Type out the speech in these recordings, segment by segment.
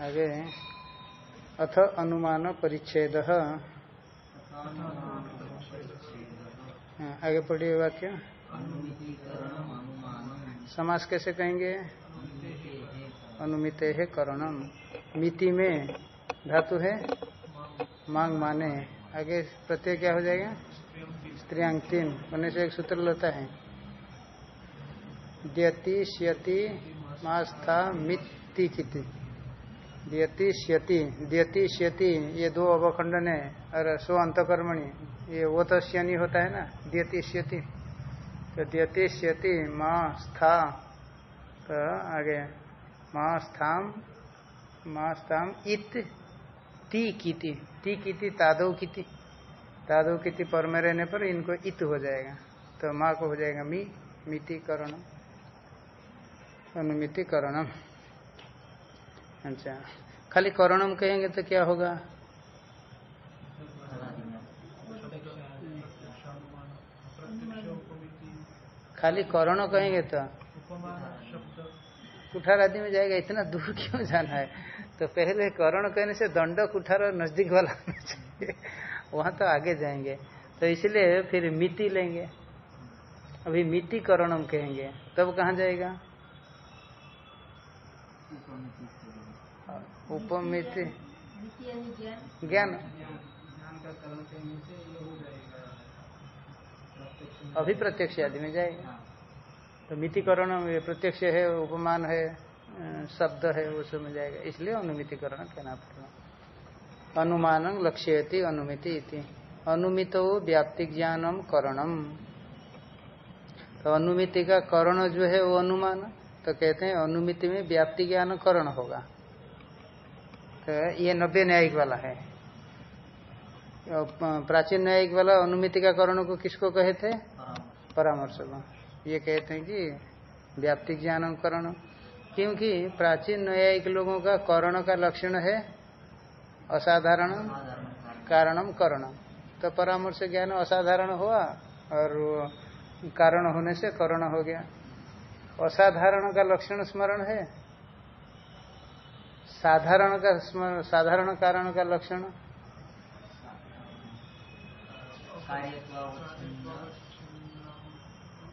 आगे अथ अनुमान परिच्छेद। हाँ, आगे पढ़िए वाक्य। समास कैसे कहेंगे? अनुमित है करणम। मिति में धातु है मांग माने। आगे प्रत्यय क्या हो जाएगा? स्त्रियांग तीन। होने से एक सूत्र लेता है। द्यति श्यति मास्था मिति किति श्यति श्यति, ये दो अवखंडन है, और सो अंतकर्मणि, ये वो तो श्यनी होता है ना, द्यति श्यति। तो द्यति श्यति माँ स्था तो आगे माँ स्थाम माँ स्थाम इत, ती कीति ती कीति तादव कीति। तादव कीति पर में रहने पर इनको इत हो जाएगा तो माँ को हो जाएगा मी, मिति करण अनुमिति करणम अच्छा। खाली करणम कहेंगे तो क्या होगा? खाली करण कहेंगे तो? कुठार आदि में जाएगा, इतना दूर क्यों जाना है? तो पहले करण कहने से दंड कुठार नज़दीक वाला वहाँ तो आगे जाएँगे। तो इसलिए फिर मिति लेंगे। अभी मिति करणम कहेंगे। तब कहाँ जाएगा? उपमिति। ज्ञान। अभी प्रत्यक्ष आदि में जाएगा। तो मितिकरण प्रत्यक्ष है, उपमान है शब्द है, वो सब में जाएगा। इसलिए अनुमितिकरण कहना पड़ेगा। अनुमान लक्ष्यति अनुमिति इति। अनुमित व्याप्ति ज्ञानम करणम। तो अनुमिति का करण जो है, वो अनुमान। तो कहते हैं अनुमिति में व्याप्ति ज्ञान करण होगा। तो ये नब्बे न्यायिक वाला है। प्राचीन न्यायिक वाला अनुमिति का करण को किसको कहे थे? परामर्श को ये कहते हैं कि व्याप्ति ज्ञान करण क्योंकि प्राचीन न्यायिक लोगों का करण का लक्षण है असाधारण कारणम करण। तो परामर्श ज्ञान असाधारण हुआ और कारण होने से करण हो गया। असाधारण का लक्षण स्मरण है। साधारण का स्मरण, साधारण कारण का लक्षण?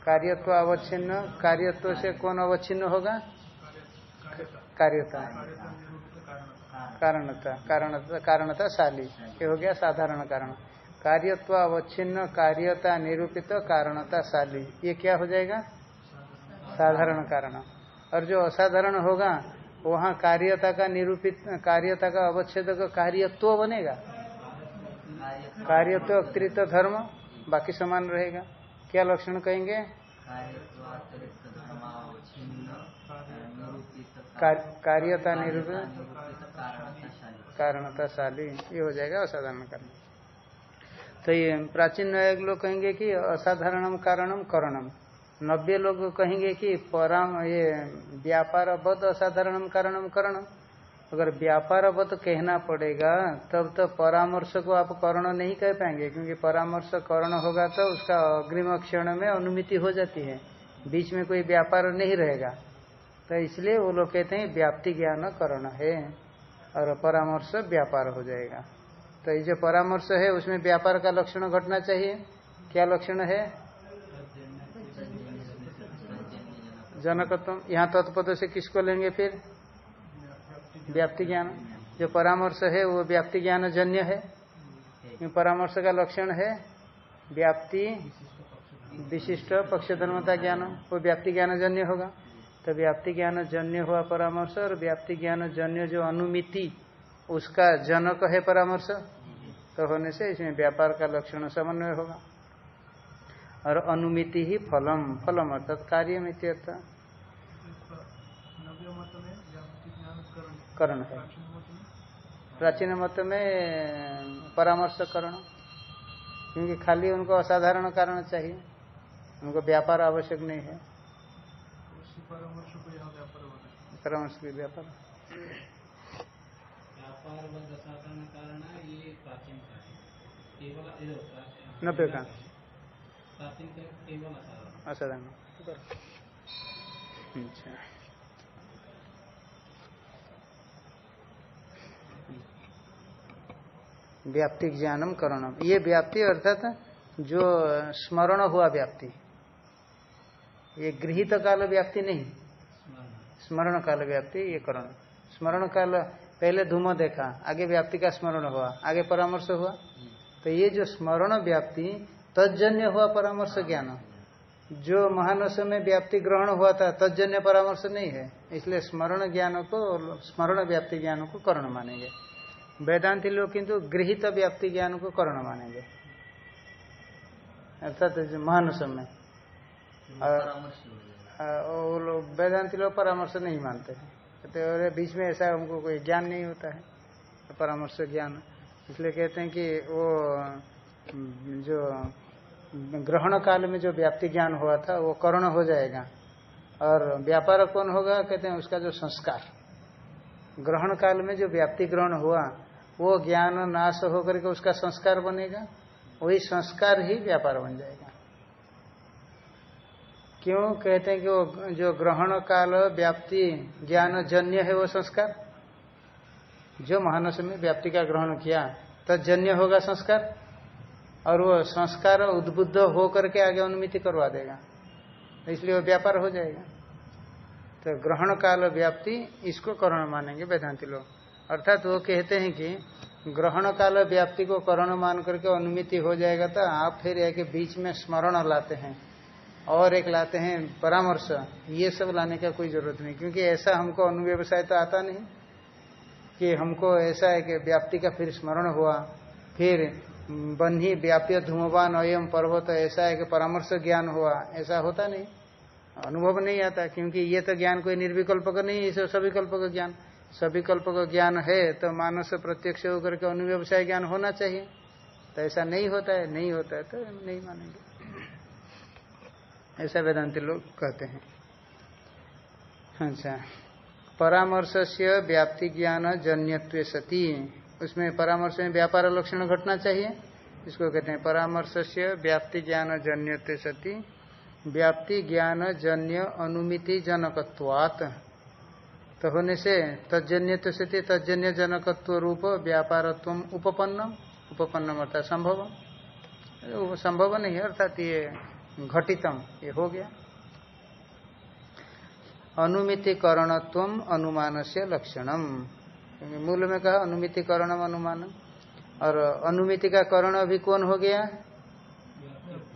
कार्यत्व अवच्छिन्न। कार्यत्व से कौन अवच्छिन्न होगा? कार्यता। कारणता। कारणता कारणता शाली ये हो गया साधारण कारण। कार्यत्व अवच्छिन्न, कार्यता निरूपित कारणता शाली ये क्या हो जाएगा? साधारण कारण। और जो असाधारण होगा, वहाँ कार्यता का निरूपित, कार्यता का अवच्छेद का कार्यत्व बनेगा। कार्यत्व अतिरिक्त धर्म, बाकी समान रहेगा। क्या लक्षण कहेंगे? कार्यता निरूपित कारणता शाली ये हो जाएगा असाधारण कारण। तो ये प्राचीन नायक लोग कहेंगे कि असाधारणम कारणम करणम। नब्बे लोग कहेंगे कि पराम ये व्यापार बद असाधारण कारणम करणम। अगर व्यापार बद कहना पड़ेगा, तब तो परामर्श को आप करण नहीं कह पाएँगे, क्योंकि परामर्श करण होगा तो उसका अग्रिम क्षण में अनुमिति हो जाती है। बीच में कोई व्यापार नहीं रहेगा। तो इसलिए वो लोग कहते हैं, व्याप्ति ज्ञान करण है, और परामर्श व्यापार हो जाएगा। तो ये जो परामर्श है, उसमें व्यापार का लक्षण घटना चाहिए। क्या लक्षण है? जनकत्व, यहाँ तत्पद से किसको लेंगे फिर? व्याप्ति ज्ञान। जो परामर्श है, वो व्याप्ति ज्ञान जन्य है परामर्श का लक्षण है? व्याप्ति, विशिष्ट पक्ष धर्मता ज्ञान। वो व्याप्ति ज्ञान जन्य होगा। तो व्याप्ति ज्ञान जन्य हुआ परामर्श, और व्याप्ति ज्ञान जन्य जो अनुमिति, उसका जनक है परामर्श। तो होने से इसमें व्यापार का लक्षण समन्वय होगा। और अनुमिति ही फलम फलम अर्थात कार्य में करण है। प्राचीन मत में परामर्श करण क्योंकि खाली उनको असाधारण कारण चाहिए। उनको व्यापार आवश्यक नहीं है। परामर्श के व्यापार। नब्बे का असाधारण अच्छा व्याप्ति ज्ञानम करणम। ये व्याप्ति अर्थात जो स्मरण हुआ व्याप्ति। ये गृहित काल व्याप्ति नहीं। स्मरण। काल व्याप्ति ये करण। स्मरण काल पहले धूम देखा आगे व्याप्ति का स्मरण हुआ आगे परामर्श हुआ। तो ये जो स्मरण व्याप्ति तजन्य हुआ परामर्श ज्ञान। जो महानस में व्याप्ति ग्रहण हुआ था तजन्य परामर्श नहीं है। इसलिए स्मरण ज्ञान को स्मरण व्याप्ति ज्ञान को कर्ण मानेंगे। वेदांति लोग किंतु गृहित व्याप्ति ज्ञान को कर्ण मानेंगे। अर्थात महानुष में। वो लोग वेदांति लोग परामर्श नहीं मानते। हैं कहते अरे बीच में ऐसा हमको कोई ज्ञान नहीं होता है। परामर्श ज्ञान। इसलिए कहते हैं कि वो जो ग्रहण काल में जो व्याप्ति ज्ञान हुआ था, वो कर्ण हो जाएगा। और व्यापार कौन होगा? कहते हैं उसका जो संस्कार। ग्रहण काल में जो व्याप्ति ग्रहण हुआ, वो ज्ञान नाश होकर के उसका संस्कार बनेगा। वही संस्कार ही व्यापार बन जाएगा। क्यों? कहते हैं कि वो जो ग्रहण काल, व्याप्ति, ज्ञान जन्य है वो संस्कार। जो महानस में व्याप्ति का ग्रहण किया तो जन्य होगा संस्कार। और वो संस्कार उद्बुद्ध हो करके आगे अनुमिति करवा देगा। इसलिए वो व्यापार हो जाएगा। तो ग्रहण काल व्याप्ति इसको करण मानेंगे वेदांति लोग। अर्थात वो कहते हैं कि ग्रहण काल व्याप्ति को करण मान करके अनुमिति हो जाएगा तो आप फिर एक बीच में स्मरण लाते हैं और एक लाते हैं परामर्श। ये सब लाने का कोई ज़रूरत नहीं, क्योंकि ऐसा हमको अनुव्यवसाय तो आता नहीं कि हमको ऐसा है कि व्याप्ति का फिर स्मरण हुआ, फिर बन्ही व्याप्य धूमवान अयम पर्वत, ऐसा है कि परामर्श ज्ञान हुआ। ऐसा होता नहीं। अनुभव नहीं आता, क्योंकि ये तो ज्ञान कोई निर्विकल्प का नहीं है सभी कल्प का ज्ञान। सभी कल्प का ज्ञान है तो मानस प्रत्यक्ष होकर के अनुव्यवसाय ज्ञान होना चाहिए। तो ऐसा नहीं होता है, नहीं होता है तो नहीं मानेंगे। ऐसा वेदांति लोग कहते हैं। अच्छा। परामर्श से व्याप्ति ज्ञान जन्यत्व सती। उसमें परामर्श में व्यापार लक्षण घटना चाहिए। इसको कहते हैं परामर्श से व्याप्ति ज्ञान जन्य सती। व्याप्ति ज्ञान जन्य अनुमिति जनकत्वात्। तो होने से तजन्य तो से तजन्य जनकत्व रूप व्यापारत्व उपपन्न उपपन्न अर्थात संभव संभव नहीं अर्थात ये घटितम, ये हो गया। अनुमितिकरणत्व अनुमान से लक्षणम। मूल में कहा अनुमितिकरणम अनुमान। और अनुमिति का करण अभी कौन हो गया?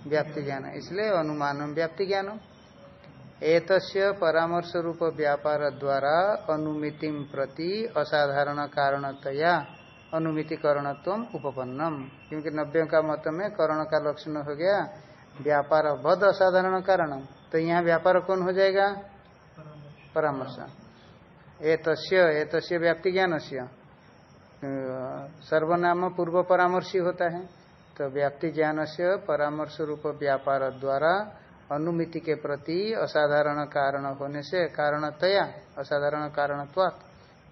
व्याप्ति ज्ञान। इसलिए अनुमानम व्याप्ति ज्ञानम एतस्य परामर्श रूप व्यापार द्वारा अनुमिति प्रति असाधारण कारणतया अनुमितिकरणत्व उपपन्नम। क्योंकि नब्बे का मत में करण का लक्षण हो गया, व्यापार बद असाधारण कारण तो यहाँ व्यापार कौन हो जाएगा? परामर्श। एतस्य एतस्य व्याप्ति ज्ञान से सर्वनाम पूर्व परामर्शी होता है। तो व्याप्ति ज्ञान से परामर्श रूप व्यापार द्वारा अनुमिति के प्रति असाधारण कारण होने से कारणतया असाधारण कारणत्वात्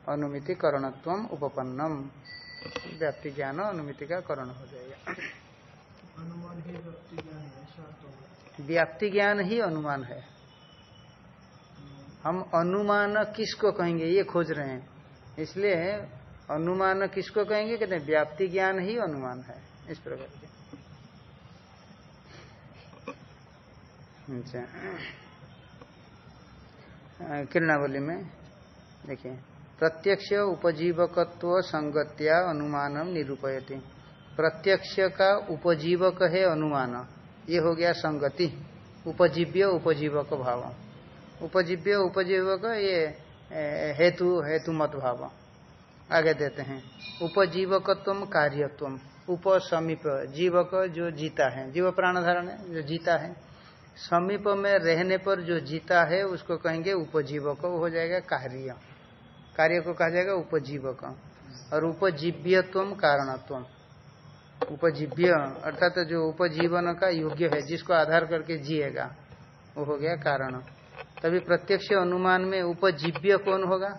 अनुमिति करणत्व उपपन्नम व्याप्ति ज्ञान अनुमिति का करण हो जाएगा व्याप्ति ज्ञान ही अनुमान है। हम अनुमान किसको कहेंगे? ये खोज रहे हैं। इसलिए अनुमान किसको कहेंगे? कहते हैं, व्याप्ति ज्ञान ही अनुमान है, इस प्रकार के। अच्छा। किरणावली में, देखिए, प्रत्यक्ष उपजीवकत्व संगत्या अनुमान निरूपयति। प्रत्यक्ष का उपजीवक है अनुमान। ये हो गया संगति, उपजीव्य उपजीवक भाव। उपजीव्य, उपजीवक, ये हेतु हेतु मत भाव आगे देते हैं। उपजीवकत्व कार्यत्व। उप समीप जीवक जो जीता है। जीव प्राण धारण है, जो जीता है। समीप में रहने पर जो जीता है, उसको कहेंगे उपजीवक। हो जाएगा कार्य। कार्य को कहा जाएगा उपजीवक। और उपजीव्यत्व कारणत्व। उपजीव्य, अर्थात जो उपजीवन का योग्य है, जिसको आधार करके जिएगा, वो हो गया कारण। तभी प्रत्यक्ष अनुमान में उपजीव्य कौन होगा?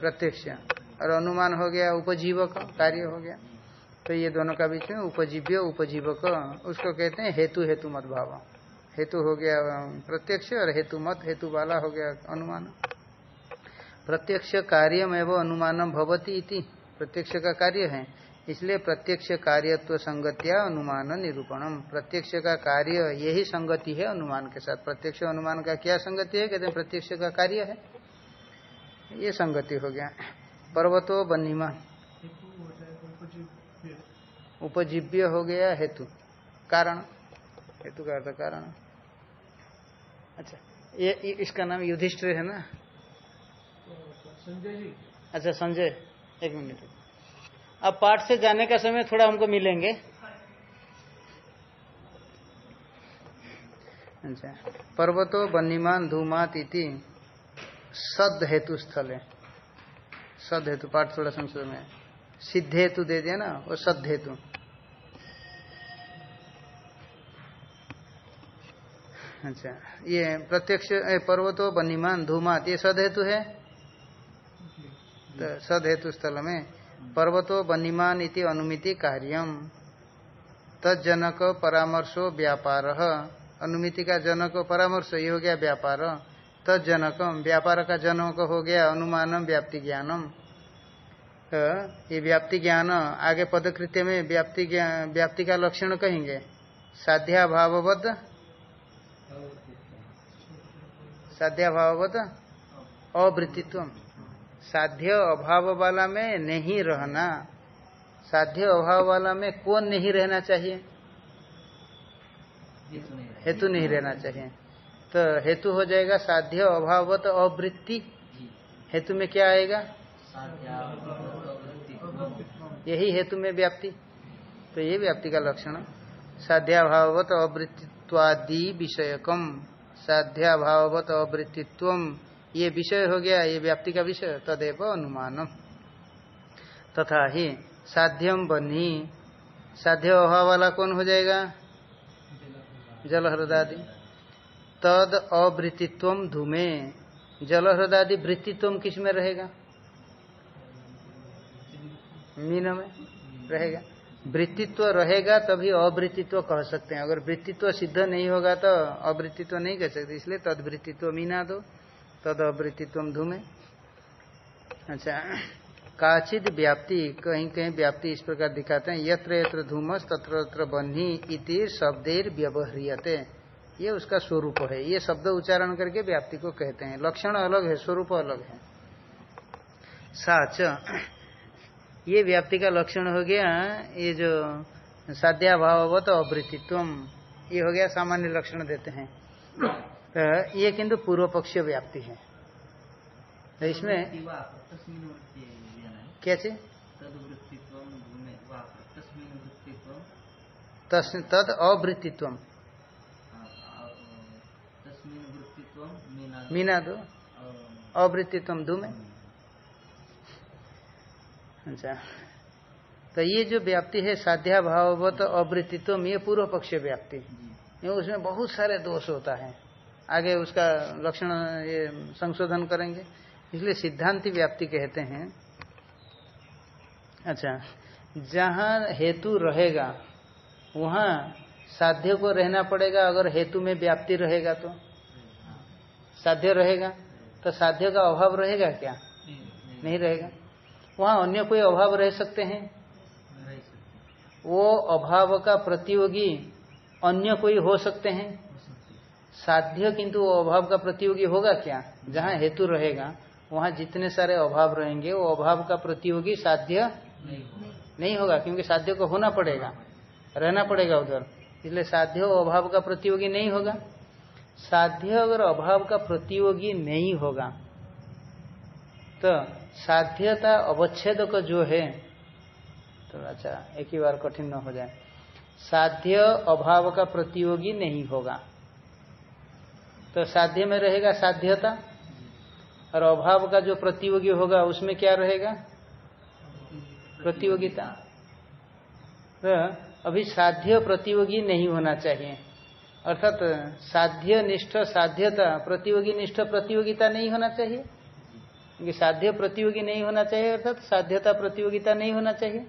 प्रत्यक्ष। और अनुमान हो गया उपजीवक, कार्य हो गया। तो ये दोनों का बीच में उपजीव्य, उपजीवक, उसको कहते हैं हेतु हेतु मत भाव। हेतु हो गया प्रत्यक्ष और हेतु मत, हेतु वाला हो गया अनुमान। प्रत्यक्ष कार्यम एवं अनुमानम भवती इति। प्रत्यक्ष का कार्य है। इसलिए प्रत्यक्ष कार्यत्व संगतिया अनुमान निरूपणम। प्रत्यक्ष का कार्य यही संगति है अनुमान के साथ। प्रत्यक्ष अनुमान का क्या संगति है? कहते हैं प्रत्यक्ष का कार्य है। ये संगति हो गया। पर्वतो बनीमा उपजीव्य हो गया हेतु। कारण। हेतु का अर्थ कारण। अच्छा ये इसका नाम युधिष्ठिर है ना? संजय जी। अच्छा संजय। एक मिनट। अब पाठ से जाने का समय थोड़ा हमको मिलेंगे। अच्छा। पर्वतो बनीमान धूमात इति सद हेतु स्थल है सद हेतु पाठ थोड़ा संशोधन में। सिद्ध हेतु दे दिया ना वो सद हेतु अच्छा ये प्रत्यक्ष पर्वतो बनीमान धूमात ये सद हेतु है तो सद हेतु स्थल में पर्वतो बनीमान इति अनुमिति कार्यम। तजनक परामर्शो व्यापार। अनुमिति का जनक परामर्श, ये हो गया व्यापार। तजनकम व्यापार का जनक हो गया अनुमानम व्याप्ति ज्ञानम तो ये व्याप्ति ज्ञान आगे पदकृत्य में व्याप्ति व्याप्ति का लक्षण कहेंगे? साध्याभावबद्ध साध्याभावबद्ध अवृत्तित्व साध्य अभाव वाला में नहीं रहना। साध्य अभाव वाला में कौन नहीं रहना चाहिए? हेतु नहीं रहना चाहिए। तो हेतु हो जाएगा साध्य अभावत अवृत्ति। हेतु में क्या आएगा? यही हेतु में व्याप्ति। तो ये व्याप्ति का लक्षण। साध्याभावत अवृत्तित्वादि विषयकम। साध्याभावत अवृत्तित्व ये विषय हो गया, ये व्याप्ति का विषय, तदेव अनुमान तथा ही साध्यम बनी साध्य अभाव वाला कौन हो जाएगा? जल हृदादि तद अवृत्तित्व धूमे। जल हृदादि वृत्तित्व किसमें रहेगा? मीन में रहेगा। वृत्तित्व रहेगा तभी अवृत्तित्व कह सकते हैं। अगर वृत्तित्व सिद्ध नहीं होगा तो अवृत्तित्व नहीं कह सकते, इसलिए तद वृत्तित्व मीना दो तद अवृत्तित्व धूमे। अच्छा काचिद व्याप्ति, कहीं कहीं व्याप्ति इस प्रकार दिखाते हैं, यत्र यत्र धूमस तत्र तत्र बन्ही इति शब्देर व्यवह्रियते। ये उसका स्वरूप है। ये शब्द उच्चारण करके व्याप्ति को कहते हैं। लक्षण अलग है, स्वरूप अलग है। साच, ये व्याप्ति का लक्षण हो गया, ये जो साध्याभावत अवृत्तित्व, ये हो गया सामान्य लक्षण देते हैं। तो ये किंतु पूर्व पक्ष व्याप्ति है। तो इसमें चीज़ तद अवृत्तित्व मीना दो अवृत्तित्व दू में। अच्छा। तो ये जो व्याप्ति है साध्या भाववत अवृत्तित्व ये पूर्व पक्ष व्याप्ति। उसमें बहुत सारे दोष होता है। आगे उसका लक्षण ये संशोधन करेंगे। इसलिए सिद्धांति व्याप्ति कहते हैं। अच्छा जहाँ हेतु रहेगा वहाँ साध्य को रहना पड़ेगा अगर हेतु में व्याप्ति रहेगा तो। साध्य रहेगा? तो साध्य का अभाव रहेगा क्या? नहीं रहेगा। वहाँ अन्य कोई अभाव रह सकते हैं? वो अभाव का प्रतियोगी अन्य कोई हो सकते हैं? साध्य किंतु अभाव का प्रतियोगी होगा क्या? जहाँ हेतु रहेगा, वहाँ जितने सारे अभाव रहेंगे, वो अभाव का प्रतियोगी साध्य नहीं होगा, क्योंकि साध्य को होना पड़ेगा, रहना पड़ेगा उधर। इसलिए साध्य अभाव का प्रतियोगी नहीं होगा। साध्य अगर अभाव का प्रतियोगी नहीं होगा तो साध्यता अवच्छेद का जो है तो अच्छा एक ही बार कठिन न हो जाए। साध्य अभाव का प्रतियोगी नहीं होगा। तो साध्य में रहेगा साध्यता? और अभाव का जो प्रतियोगी होगा उसमें क्या रहेगा? प्रतियोगिता। तो अभी साध्य प्रतियोगी नहीं होना चाहिए। अर्थात साध्य निष्ठ साध्यता प्रतियोगी निष्ठ प्रतियोगिता नहीं होना चाहिए। क्योंकि साध्य प्रतियोगी नहीं होना चाहिए अर्थात साध्यता प्रतियोगिता नहीं होना चाहिए।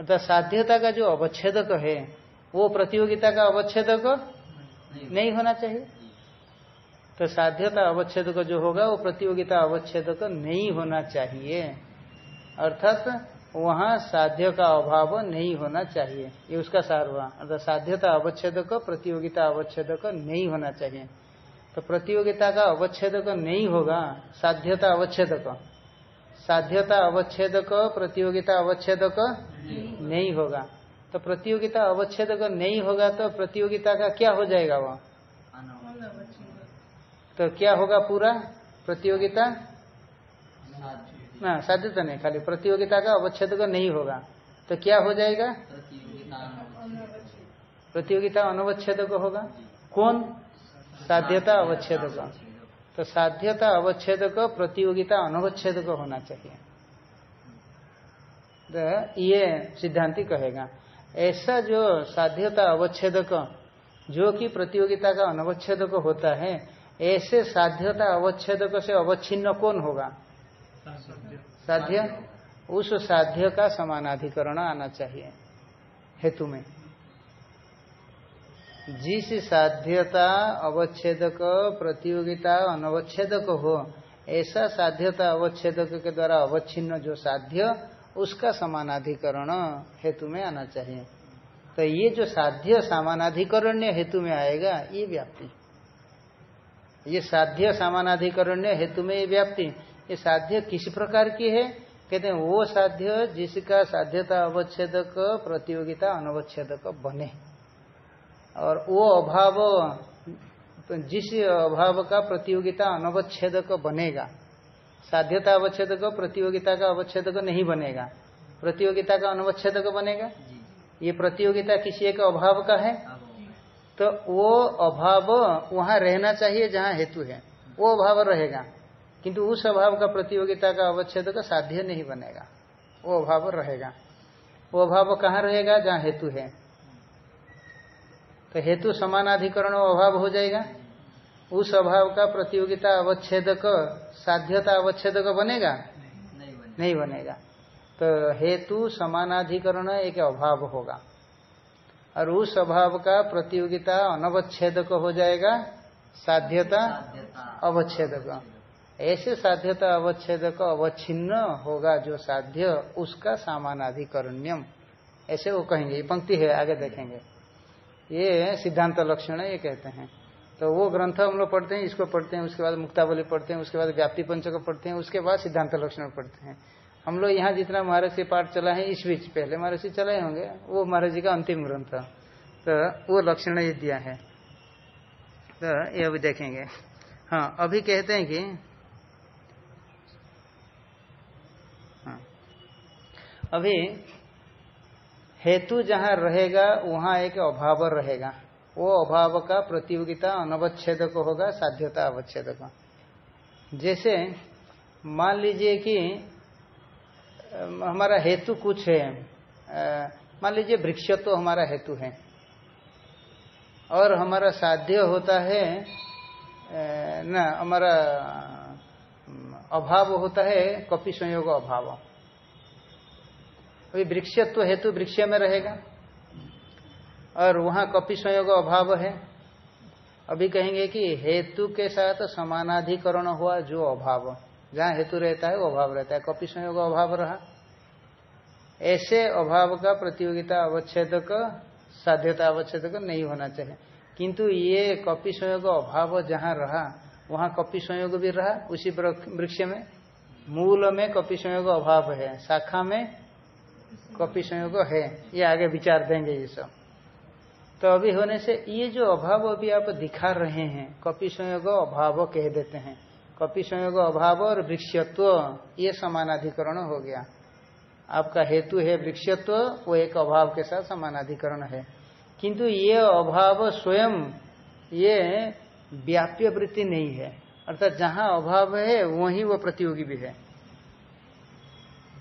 अर्थात साध्यता का जो अवच्छेदक है वो प्रतियोगिता का अवच्छेदक नहीं होना चाहिए। तो साध्यता अवच्छेदक जो होगा, वो प्रतियोगिता अवच्छेदक नहीं होना चाहिए। अर्थात वहाँ साध्य का अभाव नहीं होना चाहिए। ये उसका सार हुआ। अर्थात साध्यता अवच्छेदक, प्रतियोगिता अवच्छेदक नहीं होना चाहिए। तो प्रतियोगिता का अवच्छेदक नहीं होगा, साध्यता अवच्छेदक। साध्यता अवच्छेदक, प्रतियोगिता अवच्छेदक नहीं होगा। तो प्रतियोगिता अवच्छेदक नहीं होगा तो प्रतियोगिता का क्या हो जाएगा वह? तो क्या होगा पूरा? प्रतियोगिता? ना साध्यता नहीं खाली प्रतियोगिता का अवच्छेदक नहीं होगा। तो क्या हो जाएगा? प्रतियोगिता अनवच्छेदक होगा। कौन? साध्यता अवच्छेदक तो साध्यता अवच्छेदक प्रतियोगिता अनवच्छेदक होना चाहिए। तो ये सिद्धांति कहेगा। ऐसा जो साध्यता अवच्छेदक जो कि प्रतियोगिता का अनवच्छेदक होता है ऐसे साध्यता अवच्छेदक से अवच्छिन्न कौन होगा? साध्य? उस साध्य का समानाधिकरण आना चाहिए हेतु में। जिस साध्यता अवच्छेदक प्रतियोगिता अनवच्छेदक हो ऐसा साध्यता अवच्छेदक के द्वारा अवच्छिन्न जो साध्य उसका समानाधिकरण हेतु में आना चाहिए। तो ये जो साध्य समानाधिकरण्य हेतु में आएगा ये व्याप्ति। ये साध्य समानाधिकरण्य हेतु में ये व्याप्ति। ये साध्य किस प्रकार की है? कहते हैं वो साध्य जिसका साध्यता अवच्छेदक प्रतियोगिता अनवच्छेदक बने। और वो अभाव जिस अभाव का प्रतियोगिता अनवच्छेदक बनेगा साध्यता अवच्छेदक प्रतियोगिता का अवच्छेदक नहीं बनेगा। प्रतियोगिता का अनवच्छेदक बनेगा? ये प्रतियोगिता किसी एक अभाव का है? तो वो अभाव वहाँ रहना चाहिए जहाँ हेतु है। वो अभाव रहेगा। किंतु उस अभाव का प्रतियोगिता का अवच्छेद का साध्य नहीं बनेगा। वो अभाव रहेगा। वो अभाव कहाँ रहेगा? जहाँ हेतु है। तो हेतु समानाधिकरण अभाव हो जाएगा। उस अभाव का प्रतियोगिता अवच्छेदक साध्यता अवच्छेदक बनेगा। नहीं बनेगा। तो हेतु समानाधिकरण एक अभाव होगा। और उस अभाव का प्रतियोगिता अनवच्छेदक हो जाएगा साध्यता अवच्छेदक। ऐसे साध्यता अवच्छेदक अवच्छिन्न होगा जो साध्य उसका सामानाधिकरण्यम। ऐसे वो कहेंगे ये पंक्ति है आगे देखेंगे। ये सिद्धांत लक्षण ये कहते हैं। तो वो ग्रंथ हम लोग पढ़ते हैं इसको पढ़ते हैं उसके बाद मुक्तावली पढ़ते हैं उसके बाद व्याप्ति पंचक पढ़ते हैं उसके बाद सिद्धांत लक्षण पढ़ते हैं। हम लोग यहाँ जितना महाराज से पाठ चला है, इस बीच पहले महाराज चलाए होंगे, वो महाराज जी का अंतिम ग्रंथ। तो वो लक्षण ये दिया है। तो ये अभी देखेंगे। हाँ अभी कहते हैं कि हाँ अभी हेतु जहाँ रहेगा, वहाँ एक अभाव रहेगा। वो अभाव का प्रतियोगिता अनवच्छेदक होगा, साध्यता अवच्छेदक। जैसे मान लीजिए कि हमारा हेतु कुछ है। मान लीजिए वृक्षत्व तो हमारा हेतु है। और हमारा साध्य होता है न, हमारा अभाव होता है कपि संयोग अभाव। अभी वृक्षत्व हेतु वृक्ष में रहेगा। और वहाँ कपि संयोग अभाव है। अभी कहेंगे कि हेतु के साथ समानाधिकरण हुआ जो अभाव। जहाँ हेतु रहता है, वो अभाव रहता है। कपि संयोग अभाव रहा। ऐसे अभाव का प्रतियोगिता अवच्छेदक, साध्यता अवच्छेदक नहीं होना चाहिए। किंतु ये कपि संयोग अभाव जहाँ रहा, वहाँ कपि संयोग भी रहा, उसी वृक्ष में। मूल में कपि संयोग अभाव है, शाखा में कपि संयोग है। ये आगे विचार देंगे ये सब। तो अभी होने से ये जो अभाव अभी आप दिखा रहे हैं, कपि संयोग अभाव कह देते हैं कपि संयोग अभाव और वृक्षत्व, ये समानाधिकरण हो गया। आपका हेतु है वृक्षत्व, वो एक अभाव के साथ समानाधिकरण है। किंतु ये अभाव स्वयं, ये व्याप्य वृत्ति नहीं है। अर्थात जहाँ अभाव है, वही वो प्रतियोगी भी है।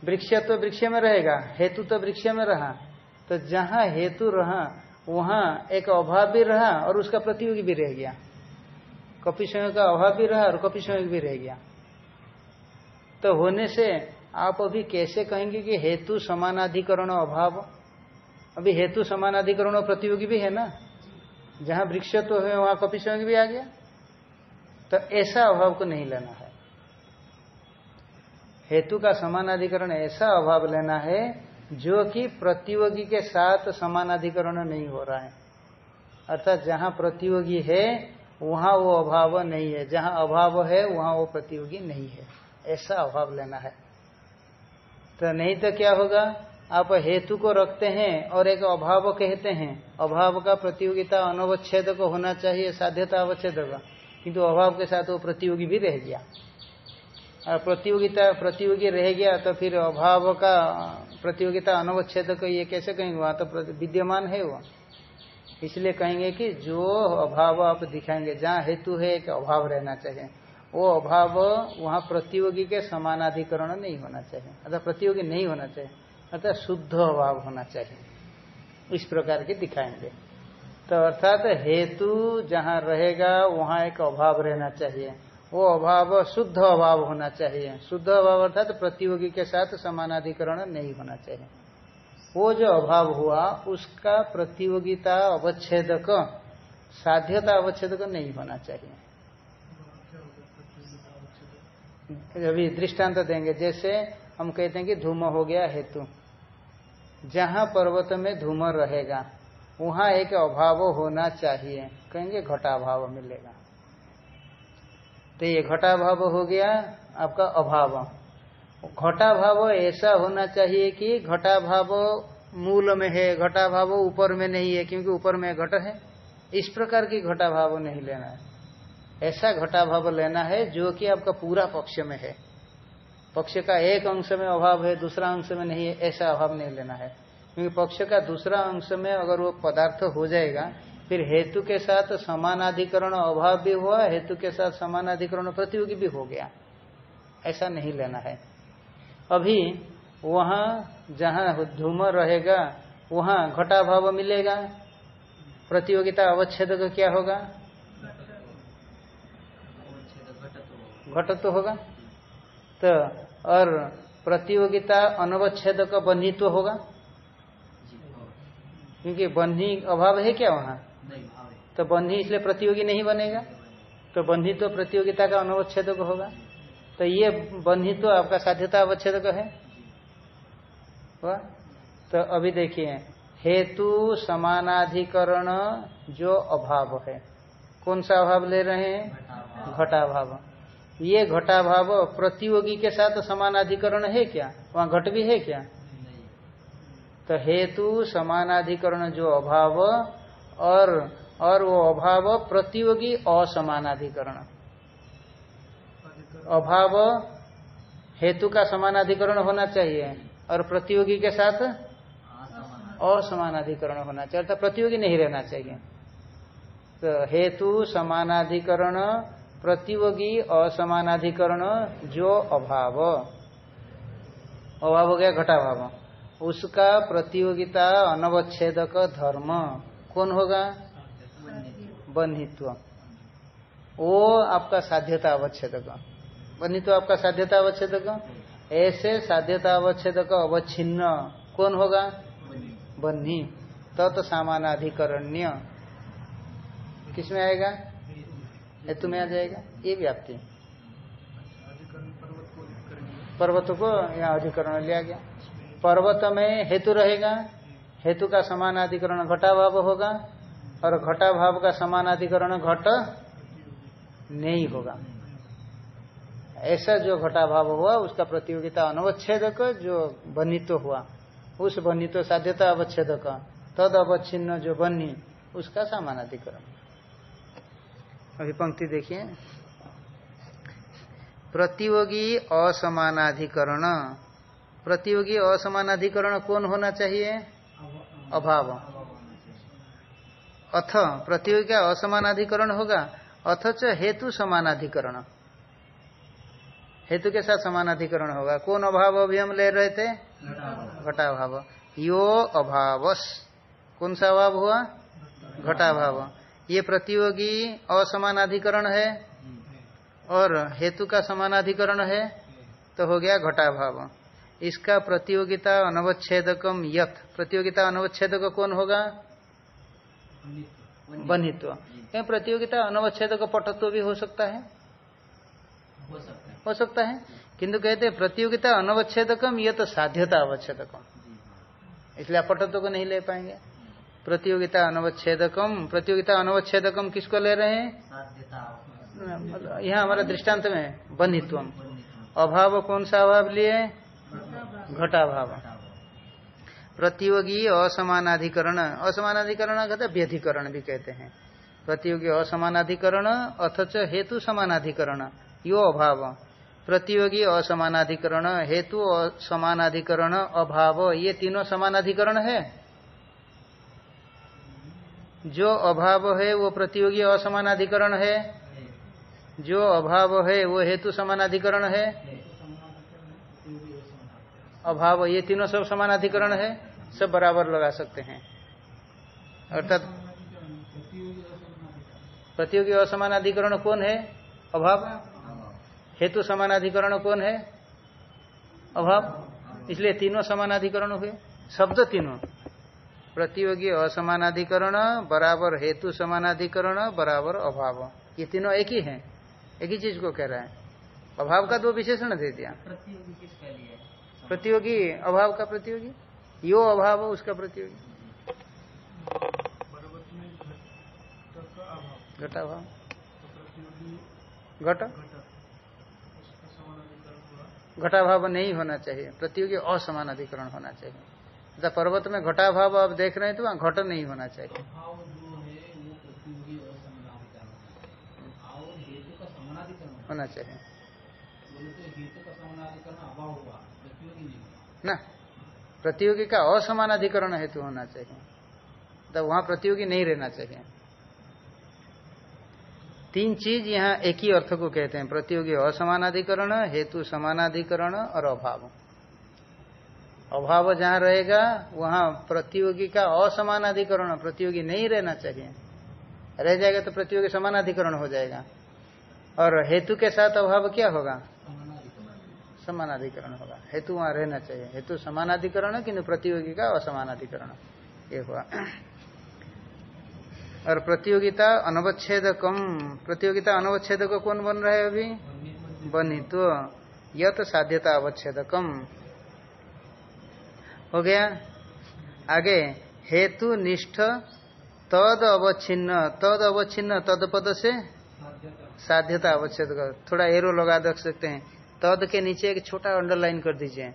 वृक्ष तो वृक्ष में रहेगा, हेतु तो वृक्ष में रहा। तो जहाँ हेतु रहा, वहाँ एक अभाव भी रहा और उसका प्रतियोगी भी रह गया। कपि समय का अभाव भी रहा और कपि समय भी रह गया। तो होने से आप अभी कैसे कहेंगे कि हेतु समानाधिकरण अभाव? अभी हेतु समानाधिकरण प्रतियोगी भी है ना? जहाँ वृक्ष तो है, वहाँ कपिशंग भी आ गया। तो ऐसा अभाव को नहीं लेना है। हेतु का समानाधिकरण ऐसा अभाव लेना है जो कि प्रतियोगी के साथ समानाधिकरण नहीं हो रहा है। अर्थात जहाँ प्रतियोगी है वहाँ वो अभाव नहीं है। जहाँ अभाव है, वहाँ वो प्रतियोगी नहीं है। ऐसा अभाव लेना है। तो नहीं तो क्या होगा? आप हेतु को रखते हैं और एक अभाव कहते हैं। अभाव का प्रतियोगिता अनवच्छेद को होना चाहिए, साध्यता अवच्छेद का किंतु अभाव के साथ वो प्रतियोगी भी रह गया। और प्रतियोगिता, प्रतियोगी रह गया तो फिर अभाव का प्रतियोगिता अनवच्छेद को ये कैसे कहेंगे? वहाँ तो विद्यमान है वो। इसलिए कहेंगे कि जो अभाव आप दिखाएँगे, जहाँ हेतु है एक अभाव रहना चाहिए, वो अभाव वहाँ प्रतियोगी के समानाधिकरण नहीं होना चाहिए। अर्थात प्रतियोगी नहीं होना चाहिए अर्थात शुद्ध अभाव होना चाहिए। इस प्रकार के दिखाएँगे। तो अर्थात हेतु जहाँ रहेगा, वहाँ एक अभाव रहना चाहिए। वो अभाव, शुद्ध अभाव होना चाहिए। शुद्ध अभाव अर्थात प्रतियोगी के साथ समानाधिकरण नहीं होना चाहिए। वो जो अभाव हुआ, उसका प्रतियोगिता अवच्छेदक, साध्यता अवच्छेदक नहीं होना चाहिए। अभी दृष्टांत देंगे, जैसे हम कहते हैं कि धूम हो गया हेतु। जहाँ पर्वत में धूम रहेगा, वहाँ एक अभाव होना चाहिए। कहेंगे घटाभाव मिलेगा। तो ये घटाभाव हो गया आपका अभाव। घटा भाव ऐसा होना चाहिए कि घटा भाव मूल में है घटा भाव ऊपर में नहीं है, क्योंकि ऊपर में घट है। इस प्रकार की घटा भाव नहीं लेना है। ऐसा घटा भाव लेना है जो कि आपका पूरा पक्ष में है। पक्ष का एक अंश में अभाव है, दूसरा अंश में नहीं है, ऐसा अभाव नहीं लेना है। क्योंकि पक्ष का दूसरा अंश में अगर वो पदार्थ हो जाएगा, फिर हेतु के साथ समानाधिकरण अभाव भी हुआ, हेतु के साथ समानाधिकरण प्रतियोगी भी हो गया। ऐसा नहीं लेना है। अभी वहाँ जहाँ धूम रहेगा, वहाँ घटा भाव मिलेगा। प्रतियोगिता अवच्छेद का क्या होगा? घट तो होगा। तो और प्रतियोगिता अनवच्छेद का बंधित्व होगा? क्योंकि बंधी अभाव है क्या वहाँ? तो बंधी इसलिए प्रतियोगी नहीं बनेगा। तो बंधित्व प्रतियोगिता का अनवच्छेद होगा। तो ये बंधित्व आपका साध्यता अवच्छेद है? हुआ तो अभी देखिए, हेतु समानाधिकरण जो अभाव है। कौन सा अभाव ले रहे हैं? घटाभाव। ये घटाभाव प्रतियोगी के साथ समानाधिकरण है क्या? वहाँ घट भी है क्या? तो हेतु समानाधिकरण जो अभाव और और वो अभाव प्रतियोगी असमानाधिकरण। अभाव हेतु का समानाधिकरण होना चाहिए और प्रतियोगी के साथ असमानाधिकरण होना चाहिए अर्थात प्रतियोगी नहीं रहना चाहिए। तो हेतु समानाधिकरण प्रतियोगी असमानाधिकरण जो अभाव। अभाव हो गया घटाभाव। उसका प्रतियोगिता अनवच्छेदक धर्म। कौन होगा? बंधित्व। वो आपका साध्यता अवच्छेदक। बनी तो आपका साध्यता अवच्छेद ऐसे साध्यता अवच्छेद अवच्छिन्न। कौन होगा? बन्ही। तत् तो सामानाधिकरण्य। किसमें आएगा? हेतु में आ जाएगा। ये व्याप्ति। पर्वत को यहाँ अधिकरण लिया गया। पर्वत में हेतु रहेगा। हेतु का समानाधिकरण घटाभाव होगा। और घटाभाव का समानाधिकरण घट नहीं होगा। ऐसा जो घटाभाव हुआ, उसका प्रतियोगिता अनवच्छेदक जो बनित्व हुआ, उस बनित्व साध्यता अवच्छेदक तद अवच्छिन्न जो बनी, उसका समानाधिकरण। अभी पंक्ति देखिए। प्रतियोगी असमानाधिकरण। प्रतियोगी असमानाधिकरण कौन होना चाहिए? अभाव। अथ, प्रतियोगी का असमानाधिकरण होगा, अथच हेतु समानाधिकरण। हेतु के साथ समान अधिकरण होगा। कौन अभाव अभी हम ले रहे थे? घटाभाव। यो अभावस। कौन सा अभाव हुआ? घटाभाव। ये प्रतियोगी असमानाधिकरण है और हेतु का समानाधिकरण है तो हो गया घटाभाव। इसका प्रतियोगिता अनवच्छेदकम यथ। प्रतियोगिता अनवच्छेदक कौन होगा? बनित्व। क्या प्रतियोगिता अनवच्छेदक पटत्व भी हो सकता है? हो सकता है सकता है। किंतु कहते हैं प्रतियोगिता अनवच्छेदकम यह तो साध्यता अवच्छेदकम। इसलिए आप पटत्व को नहीं ले पाएँगे। प्रतियोगिता अनवच्छेदकम प्रतियोगिता अनवच्छेदकम किसको ले रहे हैं? यहाँ हमारा दृष्टांत में बंधित्वम। बंधित्व। अभाव कौन सा अभाव लिए? घटाभाव। प्रतियोगी असमानाधिकरण असमानाधिकरण कहते व्यधिकरण भी कहते हैं। प्रतियोगी असमानाधिकरण अथच हेतु समानाधिकरण यो अभाव। प्रतियोगी असमानाधिकरण, हेतु समानाधिकरण अभाव, ये तीनों समानाधिकरण है। जो अभाव है, वो प्रतियोगी असमानाधिकरण है। जो अभाव है, वो हेतु समानाधिकरण है। अभाव, ये तीनों सब समानाधिकरण है। सब बराबर लगा सकते हैं। अर्थात प्रतियोगी असमानाधिकरण कौन है? अभाव। हेतु समानाधिकरण कौन है? अभाव। इसलिए तीनों समानाधिकरण हुए। शब्द तीनों। प्रतियोगी असमानाधिकरण बराबर हेतु समानाधिकरण बराबर अभाव। ये तीनों एक ही है। एक ही चीज़ को कह रहा है। अभाव का दो विशेषण दे दिया। प्रतियोगी अभाव का प्रतियोगी। यो अभाव उसका प्रतियोगी। घट अभाव। घटाभाव। घट घटक उसका समानाधिकरण हुआ घटाभाव नहीं होना चाहिए। प्रतियोगी असमान अधिकरण होना चाहिए। तथा पर्वत में घटाभाव आप देख रहे हैं तो वहाँ घट नहीं होना चाहिए। होना चाहिए। ना प्रतियोगी का असमान अधिकरण हेतु होना चाहिए। तब वहाँ प्रतियोगी नहीं रहना चाहिए। तीन चीज़ यहाँ एक ही अर्थ को कहते हैं, प्रतियोगी असमानाधिकरण, हेतु समानाधिकरण और अभाव। अभाव जहाँ रहेगा, वहाँ प्रतियोगी का असमानाधिकरण, प्रतियोगी नहीं रहना चाहिए। रह जाएगा तो प्रतियोगी समानाधिकरण हो जाएगा। और हेतु के साथ अभाव क्या होगा? समानाधिकरण होगा। हेतु वहाँ रहना चाहिए। हेतु समानाधिकरण, किंतु प्रतियोगी का असमानाधिकरण। ये हुआ। और प्रतियोगिता अनवच्छेद कम प्रतियोगिता अनवच्छेद को कौन बन रहा है अभी? बनित्व। यह तो साध्यता अवच्छेद कम हो गया? आगे हेतु निष्ठ तद अवच्छिन्न। तद अवच्छिन्न, तद पद से? साध्यता अवच्छेद थोड़ा एरो लगा देख सकते हैं। तद के नीचे एक छोटा अंडरलाइन कर दीजिए।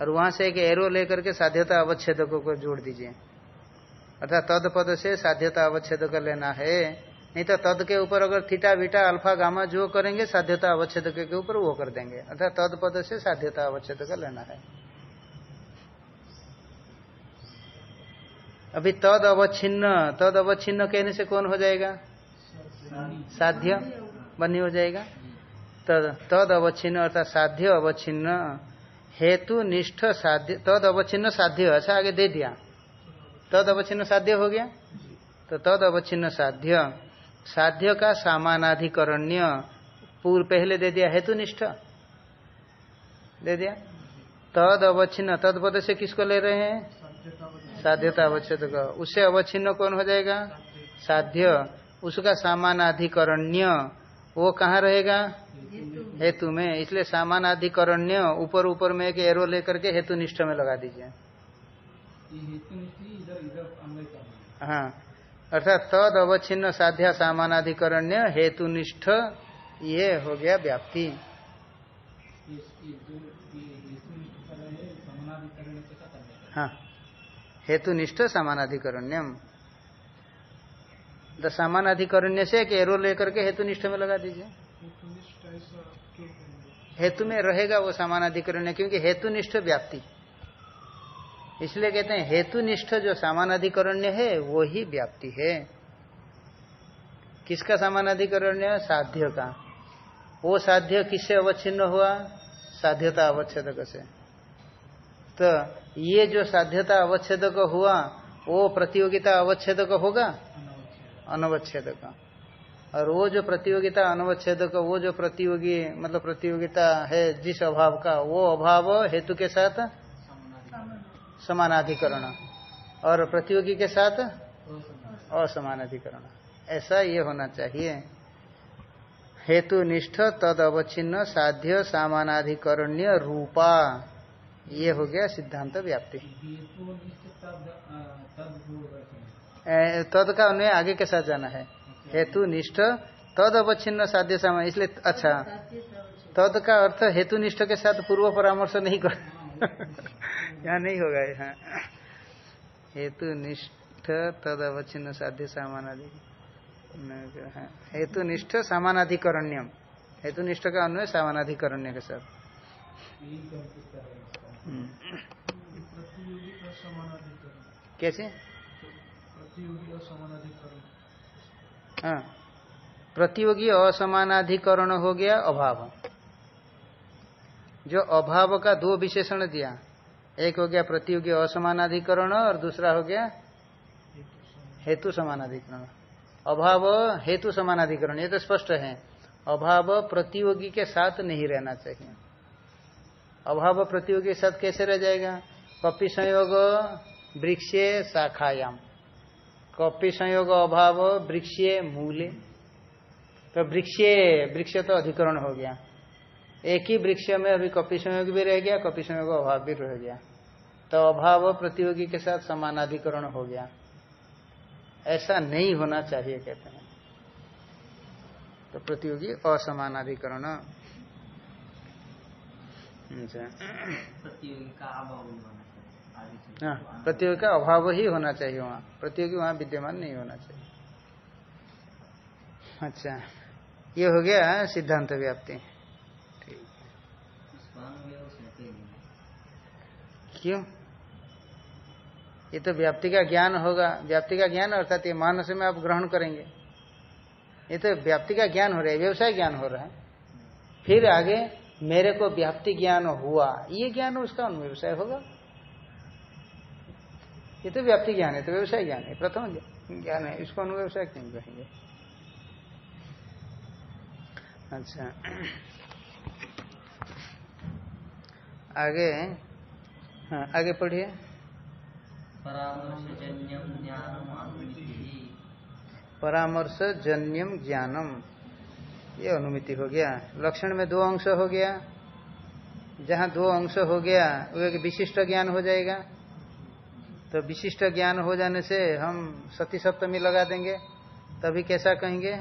और वहाँ से एक एरो लेकर के साध्यता अवच्छेदकों को जोड़ दीजिए। अर्थात तद पद से साध्यता अवच्छेदक लेना है। नहीं तो तद के ऊपर अगर थीटा, बीटा, अल्फ़ा, गामा जो करेंगे, साध्यता अवच्छेद के ऊपर वो कर देंगे। अर्थात तद पद से साध्यता अवच्छेदक लेना है। अभी तद अवच्छिन्न तद अवच्छिन्न कहने से कौन हो जाएगा? साध्य बनी हो जाएगा। तद तद अवच्छिन्न अर्थात साध्य अवच्छिन्न, हेतु निष्ठ साध्य, तद अवच्छिन्न साध्य, ऐसा आगे दे दिया। तद अवच्छिन्न साध्य हो गया? तो तद अवच्छिन्न साध्य। साध्य का सामानाधिकरण्य पूर्व पहले दे दिया हेतु निष्ठ दे दिया? तद अवच्छिन्न, तद पद से किसको ले रहे हैं? साध्यता अवच्छेद का। उससे अवच्छिन्न कौन हो जाएगा? साध्य। उसका सामानाधिकरण्य, वो कहाँ रहेगा? हेतु में। इसलिए सामानाधिकरण्य, ऊपर ऊपर में एक एरो लेकर के हेतु निष्ठ में लगा दीजिए ये हेतु निष्ठि इधर इधर अन्वय करना है। अर्थात तद अवच्छिन्न साध्या सामानाधिकरण्य हेतु निष्ठ ये हो गया व्याप्ति। हैं। समानाधिकरण के साथ अन्वय करना हाँ हेतु निष्ठ सामानाधिकरण्यम। तो सामानाधिकरण्य से एक एरो लेकर के हेतु निष्ठ में लगा दीजिए। हेतुनिष्ठ हेतु में रहेगा वो सामानाधिकरण्य क्योंकि हेतुनिष्ठ व्याप्ति। इसलिए कहते हैं, हेतुनिष्ठ जो सामानाधिकरण्य है वो ही व्याप्ति है। किसका सामानाधिकरण्य? साध्य का। वो साध्य किससे अवच्छिन्न हुआ? साध्यता अवच्छेदक से। तो ये जो साध्यता अवच्छेदक हुआ, वो प्रतियोगिता अवच्छेदक होगा? अनवच्छेद अनवच्छेदक। और वो जो प्रतियोगिता अनवच्छेद का वो जो प्रतियोगी मतलब प्रतियोगिता है, जिस अभाव का, वो अभाव हेतु के साथ समानाधिकरण और प्रतियोगी के साथ असमानाधिकरण। ऐसा ये होना चाहिए। हेतु निष्ठ तद अवच्छिन्न साध्य, सामानाधिकरण्य, रूपा। ये हो गया सिद्धांत व्याप्ति। तद का उन्हें आगे के साथ जाना है। हेतु निष्ठ तद अवच्छिन्न साध्य सामान इसलिए अच्छा। तद का अर्थ हेतु निष्ठ के साथ पूर्व परामर्श नहीं कर यहाँ नहीं होगा यहाँ। हेतु निष्ठ तद अवच्छिन्न साध्य सामान आदि हेतु निष्ठ सामानाधिकरण्यम। हेतु निष्ठ का अन्वय सामानाधिकरण्य के साथ। हम्म। कैसे? हाँ। प्रतियोगी असमानाधिकरण हो गया, अभाव। जो अभाव का दो विशेषण दिया एक हो गया प्रतियोगी असमानाधिकरण और दूसरा हो गया हेतु समानाधिकरण। अभाव हेतु समानाधिकरण, ये तो स्पष्ट है। अभाव प्रतियोगी के साथ नहीं रहना चाहिए। अभाव प्रतियोगी के साथ कैसे रह जाएगा? कपि संयोग वृक्षे शाखायाम। कपि संयोग अभाव वृक्षे मूले। तो वृक्षे, वृक्ष तो अधिकरण हो गया। एक ही वृक्ष में अभी कपि संयोग भी रह गया कपि संयोग अभाव भी रह गया। तो अभाव प्रतियोगी के साथ समानाधिकरण हो गया। ऐसा नहीं होना चाहिए कहते हैं। तो प्रतियोगी असमानाधिकरण। अच्छा। प्रतियोगी का अभाव हाँ प्रतियोगी का अभाव ही होना चाहिए वहाँ। प्रतियोगी वहाँ विद्यमान नहीं होना चाहिए। अच्छा ये हो गया सिद्धांत व्याप्ति ठीक क्यों? ये तो व्याप्ति का ज्ञान होगा। व्याप्ति का ज्ञान अर्थात ये मानस में आप ग्रहण करेंगे। ये तो व्याप्ति का ज्ञान हो रहा है, व्यवसाय ज्ञान हो रहा है। फिर आगे, मेरे को व्याप्ति ज्ञान हुआ। ये ज्ञान उसका व्यवसाय होगा। ये तो व्याप्ति ज्ञान है तो व्यवसाय ज्ञान है, प्रथम ज्ञान है। इसको अनुव्यवसाय क्यों कहेंगे? अच्छा। आगे हाँ आगे पढ़िए। परामर्श जन्यम ज्ञानम। ये अनुमिति हो गया। लक्षण में दो अंश हो गया। जहाँ दो अंश हो गया वो एक विशिष्ट ज्ञान हो जाएगा। तो विशिष्ट ज्ञान हो जाने से हम सती सप्तमी लगा देंगे। तभी कैसा कहेंगे?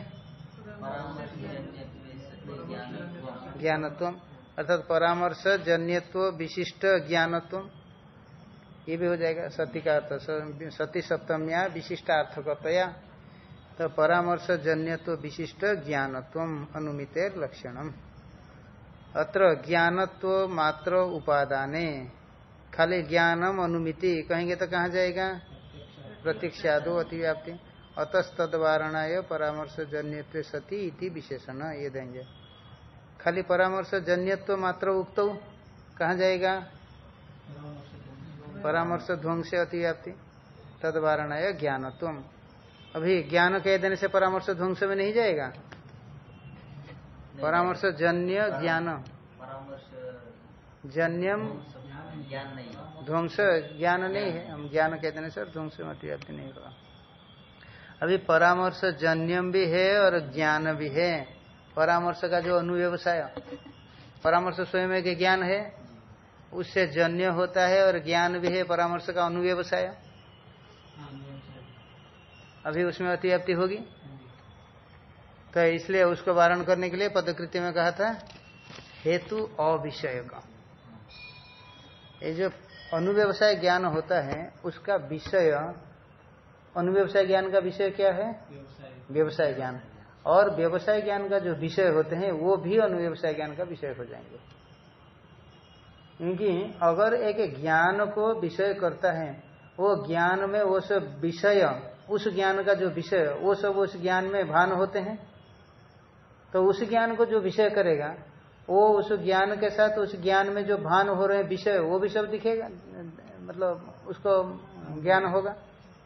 ज्ञानत्व अर्थात परामर्श जन्यत्व विशिष्ट ज्ञानत्व ये भी हो जाएगा सती का अर्थ सती सप्तमिया विशिष्टार्थकतया। तो परामर्श जन्य तो विशिष्ट ज्ञानत्व अनुमित लक्षणम। अत्र ज्ञानत्व मात्र उपादाने। खाली ज्ञानम अनुमिति, कहेंगे तो कहाँ जाएगा? प्रतीक्षादो अतिव्याप्ति। अतस्तवारणा परामर्श जन्य सती इति विशेषण, ये देंगे। खाली परामर्श जन्यत्व मात्र उक्त, कहाँ जाएगा? परामर्श ध्वंस से अति व्याप्ति। अतिव्याप्ति तदवारणा ज्ञानत्व अभी ज्ञान कह देने से परामर्श ध्वंस में नहीं जाएगा? परामर्श जन्य ज्ञान। जन्यम ध्वंस ज्ञान नहीं है। हम ज्ञान कह देने से ध्वंस में अतिव्याप्ति नहीं होगा। अभी परामर्श जन्यम भी है और ज्ञान भी है। परामर्श का जो अनुव्यवसाय। परामर्श स्वयं एक ज्ञान है। उससे जन्य होता है और ज्ञान भी है, परामर्श का अनुव्यवसाय अभी उसमें अतिव्याप्ति होगी। तो इसलिए उसको वारण करने के लिए पदकृति में कहा था, हेतु अविषय का ये जो अनुव्यवसाय ज्ञान होता है, उसका विषय, अनुव्यवसाय ज्ञान का विषय क्या है? व्यवसाय ज्ञान। और व्यवसाय ज्ञान का जो विषय होते हैं, वो भी अनुव्यवसाय ज्ञान का विषय हो जाएँगे। क्योंकि अगर एक ज्ञान को विषय करता है, वो ज्ञान में वो सब विषय, उस ज्ञान का जो विषय, वो सब उस ज्ञान में भान होते हैं। तो उस ज्ञान को जो विषय करेगा, वो उस ज्ञान के साथ उस ज्ञान में जो भान हो रहे विषय, वो भी सब दिखेगा मतलब उसको ज्ञान होगा।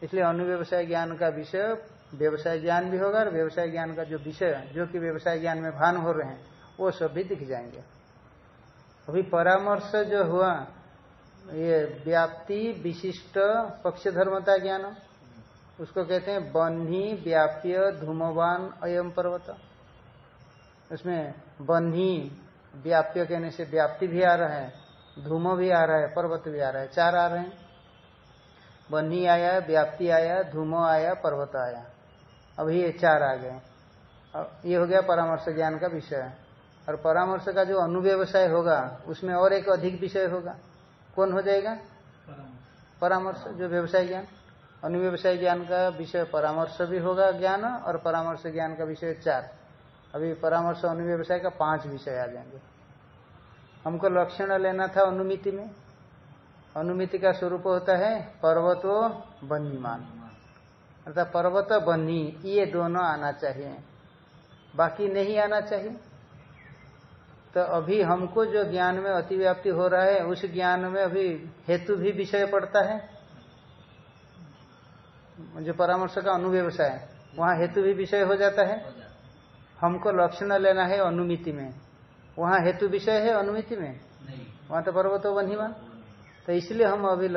इसलिए अनुव्यवसाय ज्ञान का विषय, व्यवसाय ज्ञान भी होगा और व्यवसाय ज्ञान का जो विषय, जो कि व्यवसाय ज्ञान में भान हो रहे हैं, वो सब भी दिख जाएँगे। अभी परामर्श जो हुआ, ये व्याप्ति विशिष्ट पक्ष धर्मता ज्ञान, उसको कहते हैं बन्ही व्याप्य धूमवान अयम पर्वत। उसमें बन्ही व्याप्य कहने से व्याप्ति भी आ रहा है, धूम भी आ रहा है, पर्वत भी आ रहा है, चार आ रहे हैं। बन्ही आया, व्याप्ति आया, धूम आया, पर्वत आया। अभी ये चार आ गए। ये हो गया परामर्श ज्ञान का विषय। और परामर्श का जो अनुव्यवसाय होगा उसमें और एक अधिक विषय होगा। कौन हो जाएगा? परामर्श। जो व्यवसाय ज्ञान। अनुव्यवसाय ज्ञान का विषय परामर्श भी होगा ज्ञान और परामर्श ज्ञान का विषय चार। अभी परामर्श अनुव्यवसाय का पाँच विषय आ जाएँगे। हमको लक्षण लेना था अनुमिति में। अनुमिति का स्वरूप होता है पर्वतो बन्नीमान अर्थात पर्वत बन्नी ये दोनों आना चाहिए। बाकी नहीं आना चाहिए। तो अभी हमको जो ज्ञान में अतिव्याप्ति हो रहा है उस ज्ञान में अभी हेतु भी विषय पड़ता है। जो परामर्श का अनुव्यवसाय वहाँ हेतु भी विषय हो जाता है। हमको लक्षण लेना है अनुमिति में। वहाँ हेतु विषय है अनुमिति में? वहाँ तो पर्वतो बन्हीवान तो इसलिए हम अभी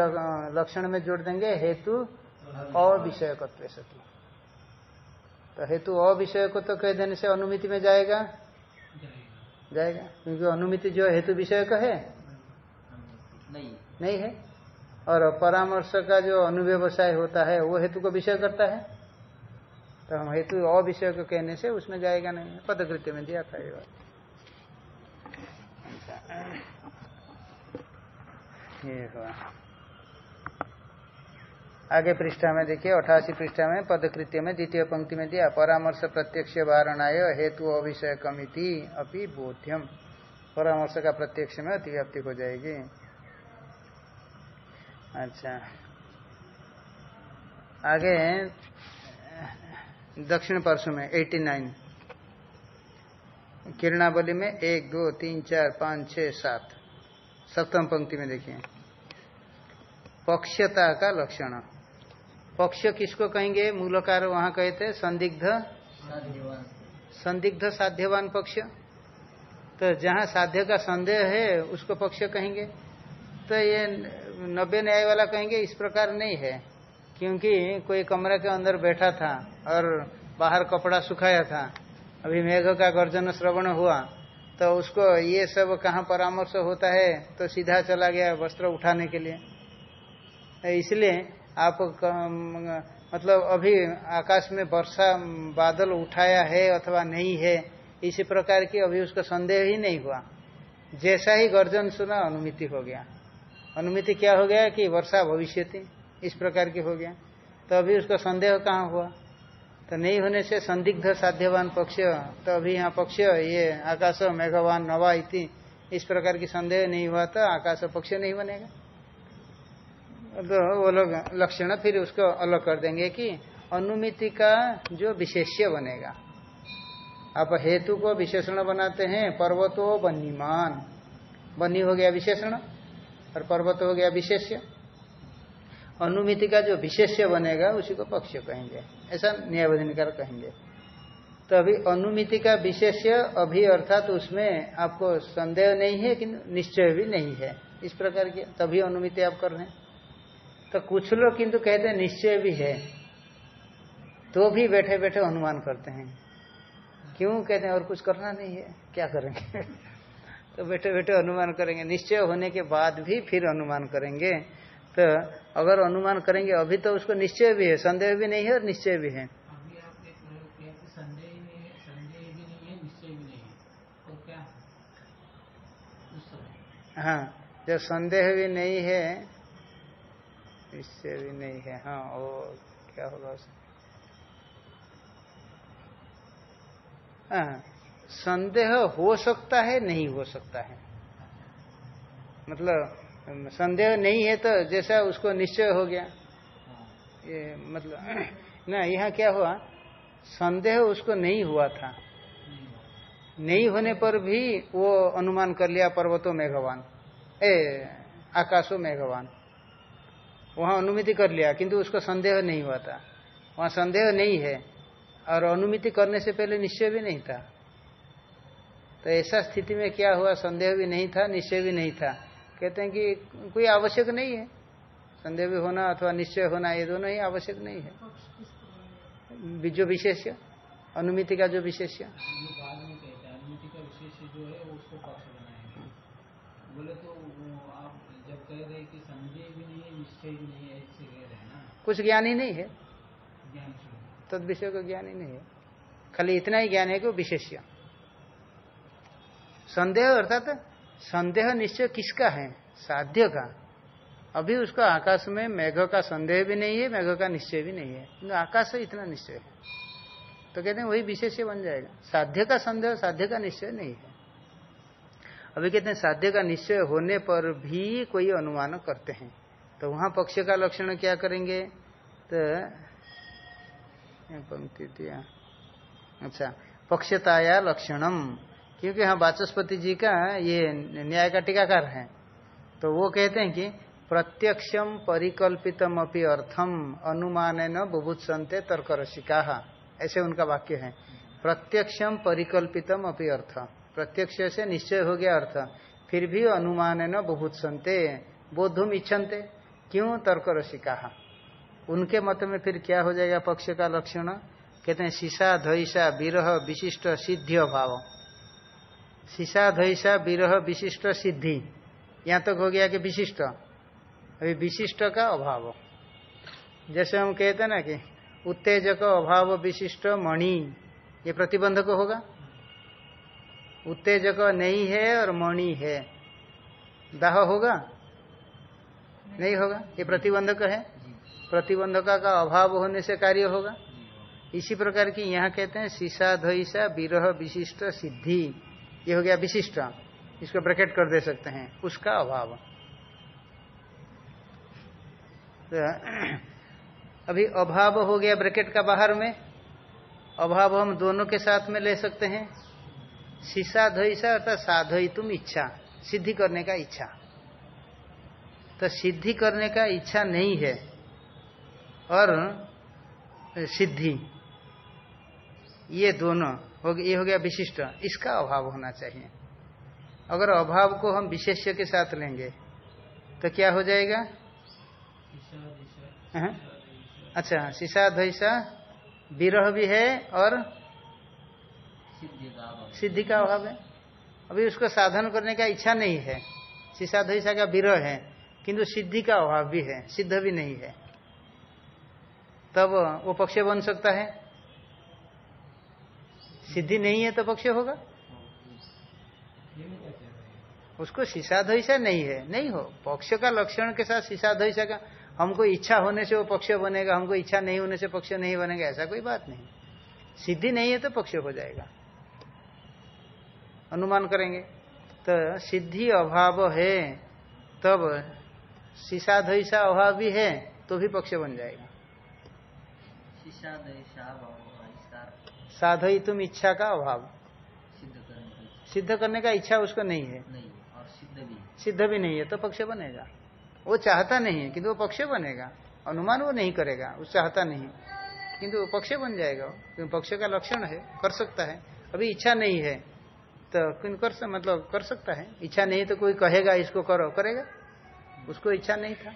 लक्षण में जोड़ देंगे हेतु अविषय सती। तो हेतु अविषय को तो कह देने से अनुमिति में जाएगा। जाएगा? क्योंकि अनुमिति जो हेतु विषय का है। नहीं। नहीं है। और परामर्श का जो अनुव्यवसाय होता है वो हेतु को विषय करता है। तो हम हेतु अविषय को कहने से उसमें जाएगा नहीं। पदकृत्य में दिया था ये बात। ये हुआ। आगे पृष्ठा में देखिए, अठासी पृष्ठा में, पदकृत्य में, द्वितीय पंक्ति में दिया, परामर्श प्रत्यक्ष वारणाय हेतु अविषय कमिति अपनी बोध्यम। परामर्श का प्रत्यक्ष में अतिव्याप्ति हो जाएगी। अच्छा। आगे, दक्षिण पार्श्व में 89 किरणावली में एक, दो, तीन, चार, पाँच छः सात। सप्तम पंक्ति में देखिए। पक्षता का लक्षण। पक्ष किसको कहेंगे? मूलकार वहाँ कहते संदिग्ध। संदिग्ध साध्यवान पक्ष। तो जहाँ साध्य का संदेह है, उसको पक्ष कहेंगे। तो ये नब्बे न्याय वाला कहेंगे, इस प्रकार नहीं है। क्योंकि कोई कमरे के अंदर बैठा था और बाहर कपड़ा सुखाया था। अभी मेघ का गर्जन श्रवण हुआ तो उसको ये सब कहाँ परामर्श होता है? तो सीधा चला गया वस्त्र उठाने के लिए। इसलिए आप मतलब अभी आकाश में वर्षा, बादल उठाया है अथवा नहीं है, इसी प्रकार की अभी उसका संदेह ही नहीं हुआ। जैसा ही गर्जन सुना, अनुमिति हो गया। अनुमिति क्या हो गया कि वर्षा भविष्य इस प्रकार की हो गया। तो अभी उसका संदेह कहाँ हुआ? तो नहीं होने से संदिग्ध साध्यवान पक्ष तो अभी यहाँ पक्ष, ये आकाश मेघवान नवा इति, इस प्रकार की संदेह नहीं हुआ तो आकाश पक्ष नहीं बनेगा। तो वो लोग लक्षण फिर उसको अलग कर देंगे कि अनुमिति का जो विशेष्य बनेगा। आप हेतु को विशेषण बनाते हैं, पर्वतो बनीमान बनी हो गया विशेषण और पर्वत हो गया विशेष्य। अनुमिति का जो विशेष्य बनेगा, उसी को पक्ष कहेंगे। ऐसा न्यायवधिनिकार कहेंगे। तो अभी अनुमिति का विशेष्य अभी अर्थात तो उसमें आपको संदेह नहीं है कि निश्चय भी नहीं है। इस प्रकार की तभी अनुमिति आप कर रहे हैं। तो कुछ लोग किंतु कहते हैं निश्चय भी है। तो भी बैठे बैठे अनुमान करते हैं। क्यों कहते हैं और कुछ करना नहीं है क्या करेंगे? तो बैठे बैठे अनुमान करेंगे। निश्चय होने के बाद भी फिर अनुमान करेंगे। तो अगर अनुमान करेंगे अभी तो उसको निश्चय भी है संदेह भी नहीं है और निश्चय भी है। हाँ जब संदेह भी नहीं है इससे भी नहीं है। हाँ और क्या होगा हाँ संदेह हो सकता है, नहीं हो सकता है। मतलब संदेह नहीं है तो जैसा उसको निश्चय हो गया। ये मतलब ना, यहाँ क्या हुआ? संदेह उसको नहीं हुआ था। नहीं होने पर भी वो अनुमान कर लिया, पर्वतों मेघवान। ए, आकाशों मेघवान। वहाँ अनुमति कर लिया, किंतु उसको संदेह नहीं हुआ था। वहाँ संदेह नहीं है, और अनुमिति करने से पहले निश्चय भी नहीं था। तो ऐसा स्थिति में क्या हुआ? संदेह भी नहीं था, निश्चय भी नहीं था। कहते हैं कि कोई आवश्यक नहीं है। संदेह भी होना अथवा निश्चय होना, ये दोनों ही आवश्यक नहीं है। जो विशेष, अनुमिति का जो विशेष। तो वो आप जब कह रहे कि संदेह भी नहीं है निश्चय भी नहीं है ऐसे कह रहे हैं ना कुछ ज्ञान ही नहीं है। तद विषय का ज्ञान ही नहीं है। खाली इतना ही ज्ञान है कि वो विशेष्य। संदेह अर्थात संदेह निश्चय किसका है? साध्य का। अभी उसका आकाश में मेघ का संदेह भी नहीं है मेघ का निश्चय भी नहीं है। आकाश इतना निश्चय है। तो कहते हैं वही विशेष बन जाएगा। साध्य का संदेह साध्य का निश्चय नहीं है। अभी कहते हैं साध्य का निश्चय होने पर भी कोई अनुमान करते हैं। तो वहाँ पक्ष का लक्षण क्या करेंगे? तो पंक्ति दिया। अच्छा पक्षताया लक्षणम। क्योंकि हाँ वाचस्पति जी का ये न्याय का टीकाकार है। तो वो कहते हैं कि प्रत्यक्षम परिकल्पितम अपनी अर्थम अनुमान न बुभुत्संते तर्क रसिका ऐसे उनका वाक्य है। प्रत्यक्षम परिकल्पितम अपनी अर्थ। प्रत्यक्ष से निश्चय हो गया अर्थ। फिर भी अनुमान न बुभुत्संते बोधुम इच्छन्ते। क्यों तर्क रसी रसिका उनके मत में फिर क्या हो जाएगा पक्ष का लक्षण? कहते हैं, शीशा धैषा विरह विशिष्ट, सिद्धि, अभाव। शीशा धैषा विरह विशिष्ट, सिद्धि। यहाँ तक हो गया कि विशिष्ट। अभी विशिष्ट का अभाव। जैसे हम कहते हैं ना कि उत्तेजक, अभाव, विशिष्ट, मणि, ये प्रतिबंधक होगा। उत्तेजक नहीं है और मणि है। दाह होगा? नहीं होगा। ये प्रतिबंधक है। प्रतिबंधक का अभाव होने से कार्य होगा। इसी प्रकार की यहाँ कहते हैं शीशा धैसा विरह, विशिष्ट, सिद्धि। ये हो गया विशिष्ट। इसको ब्रैकेट कर दे सकते हैं। उसका अभाव। तो अभी अभाव हो गया ब्रैकेट का बाहर में। अभाव हम दोनों के साथ में ले सकते हैं। शीशा धैसा अर्थात साधोई तुम इच्छा, सिद्धि करने का इच्छा। तो सिद्धि करने का इच्छा नहीं है और सिद्धि, ये दोनों हो ये हो गया विशिष्ट। इसका अभाव होना चाहिए। अगर अभाव को हम विशेष्य के साथ लेंगे तो क्या हो जाएगा? हाँ? अच्छा शीशा धैसा, विरह भी है और सिद्धि का अभाव है। अभी उसको साधन करने का इच्छा नहीं है। शीशा धैसा का विरह है। किंतु सिद्धि का अभाव भी है, सिद्ध भी नहीं है। तब वो पक्ष बन सकता है। सिद्धि नहीं है तो पक्ष होगा। उसको शीशाधैसा नहीं है। नहीं हो, पक्ष का लक्षण के साथ शीशाधैसा का, हमको इच्छा होने से वो पक्ष बनेगा, हमको इच्छा नहीं होने से पक्ष नहीं बनेगा, ऐसा कोई बात नहीं। सिद्धि नहीं है तो पक्ष हो जाएगा। अनुमान करेंगे। तो सिद्धि अभाव है, तब शीशाधैसा अभाव भी है तो भी पक्ष बन जाएगा। साधई तुम इच्छा का अभाव। सिद्ध करने का इच्छा। उसको नहीं है। नहीं और सिद्ध भी सिद्ध भी नहीं है तो पक्ष बनेगा। वो चाहता नहीं है किंतु वो पक्ष बनेगा। अनुमान वो नहीं करेगा वो चाहता नहीं किंतु वो पक्ष बन जाएगा क्योंकि पक्ष का लक्षण है कर सकता है। अभी इच्छा नहीं है तो कर मतलब कर सकता है। इच्छा नहीं तो कोई कहेगा इसको करो करेगा? उसको इच्छा नहीं था।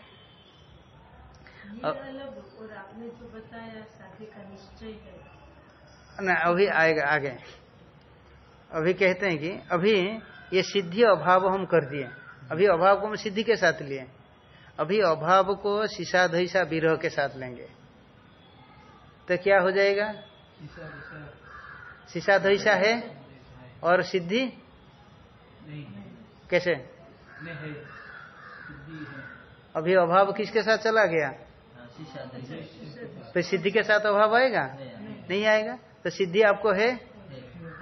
और आपने जो बताया शादी का निश्चय है। ना अभी आएगा आगे। अभी कहते हैं कि अभी ये सिद्धि अभाव हम कर दिए। अभी अभाव को हम सिद्धि के साथ लिए। अभी अभाव को शीशाधैसा विरह के साथ लेंगे। तो क्या हो जाएगा? शीशाधैसा है और सिद्धि? कैसे? अभी अभाव किसके साथ चला गया? तो सिद्धि के साथ अभाव आएगा? नहीं आएगा? तो सिद्धि आपको है?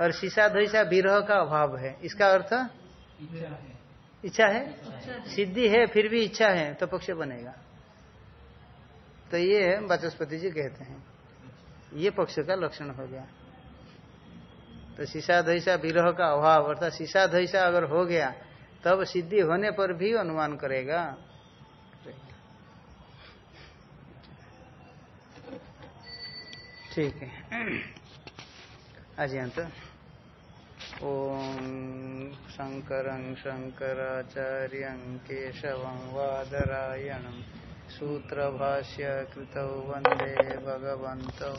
और शीशा, धैसा, विरह का अभाव है। इसका अर्थ? इच्छा है। सिद्धि है, फिर भी इच्छा है तो पक्ष बनेगा। तो ये वाचस्पति जी कहते हैं। ये पक्ष का लक्षण हो गया। तो शीशा, धैसा, विरह का अभाव, अर्थात शीशा, धैसा अगर हो गया तब सिद्धि होने पर भी अनुमान करेगा। ठीक है। आज यहाँ तो ओम शंकर शंकराचार्य केशव वादरायण सूत्र भाष्य कृतौ वंदे भगवन्तौ